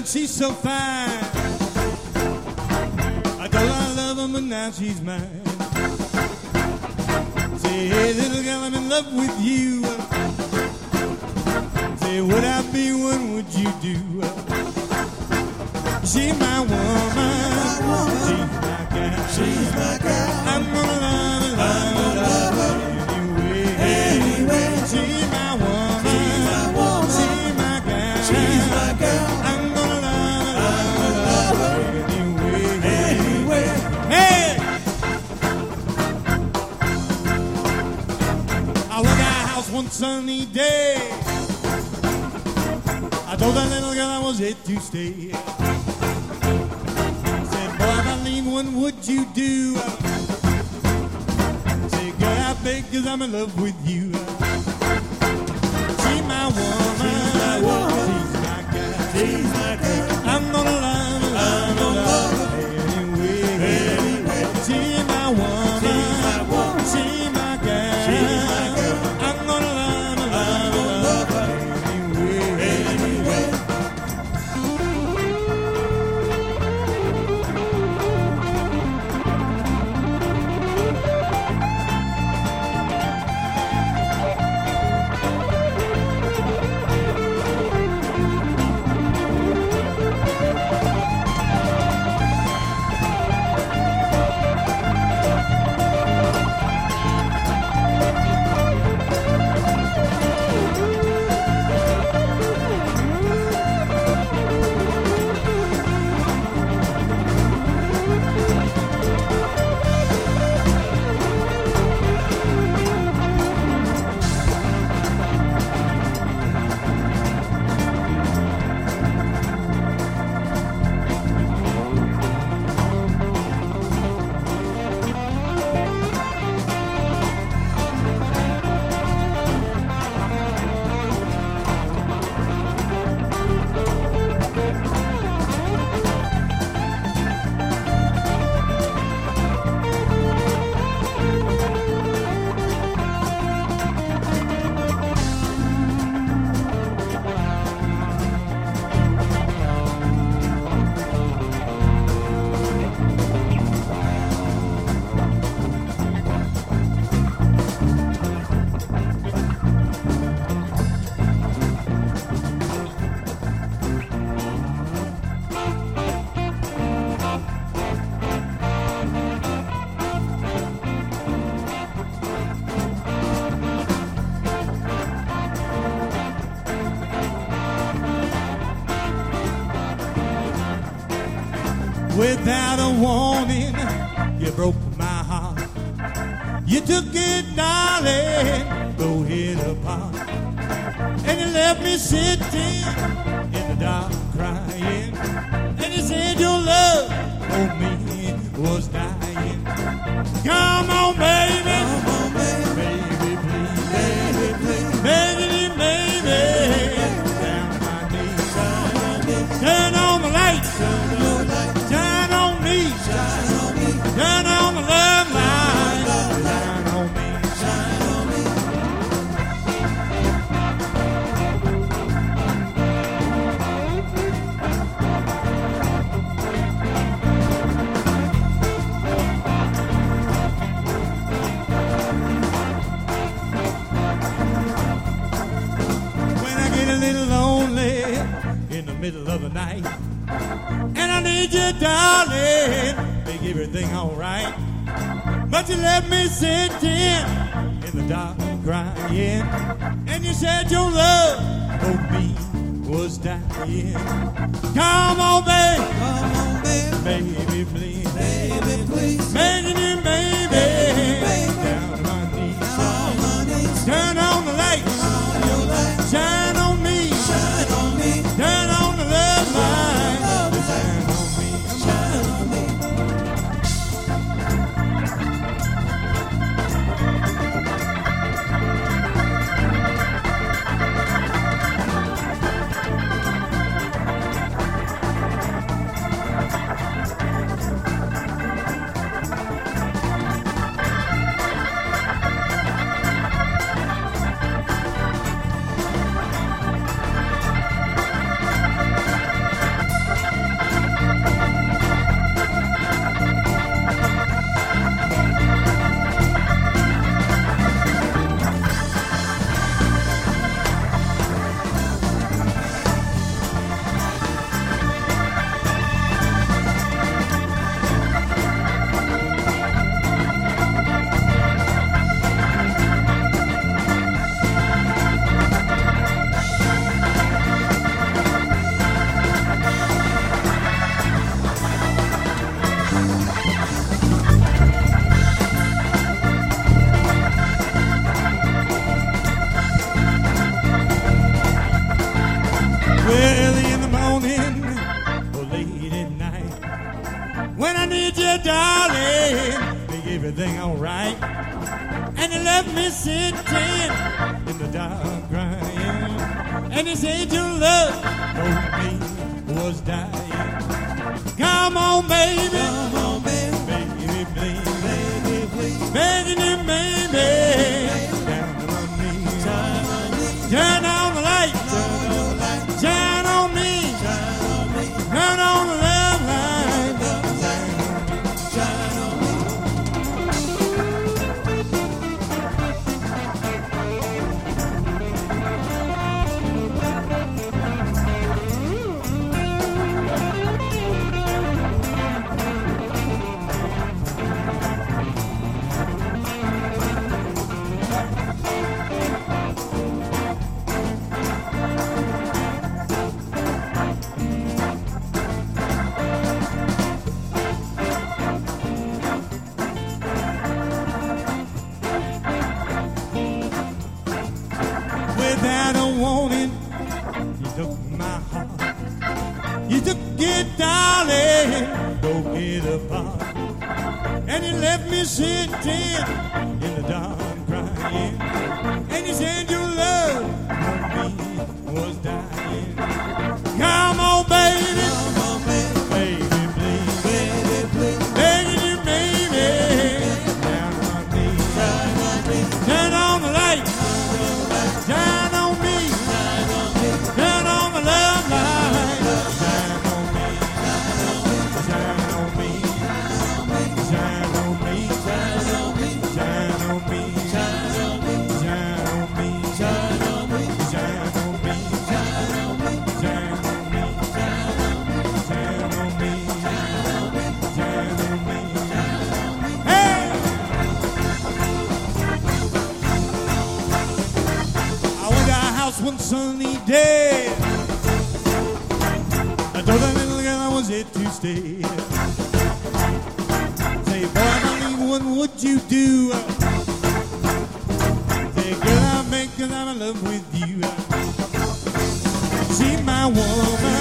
and she's so fine. I told her I love her, but now she's mine. Say, hey, little girl, I'm in love with you. Say, would I be one? Would you do? She's my woman. She's my girl. She's my girl. I'm gonna love her, love her, love her anyway. Anyway. She's my woman. She's my woman. She's my girl. She's my girl. I'm sunny day. I told that little girl I was here to stay. Said, boy, if I leave, what would you do? Said, girl, I beg, cause I'm in love with you. She's my woman. She's my woman. Without a warning, you broke my heart. You took it, darling, go ahead apart. And you left me sitting in the dark crying. And you said your love for me was dying. Middle of the night, and I need you, darling, make everything alright. But you left me sitting in the dark crying, and you said your love for me was dying. Come on, babe, Come on, baby. baby, please, everything alright. And he left me sitting in the dark crying. And he said your love for me was dying. Come on, baby. Come on, baby. Baby, please. Baby, please. You, baby. Took my heart. You took it, darling, broke it apart. And you left me sitting in the dark crying. One sunny day. I told that little girl I was here to stay. Say, boy, if I leave, what would you do? Say, girl, I'm in love with you. She my woman.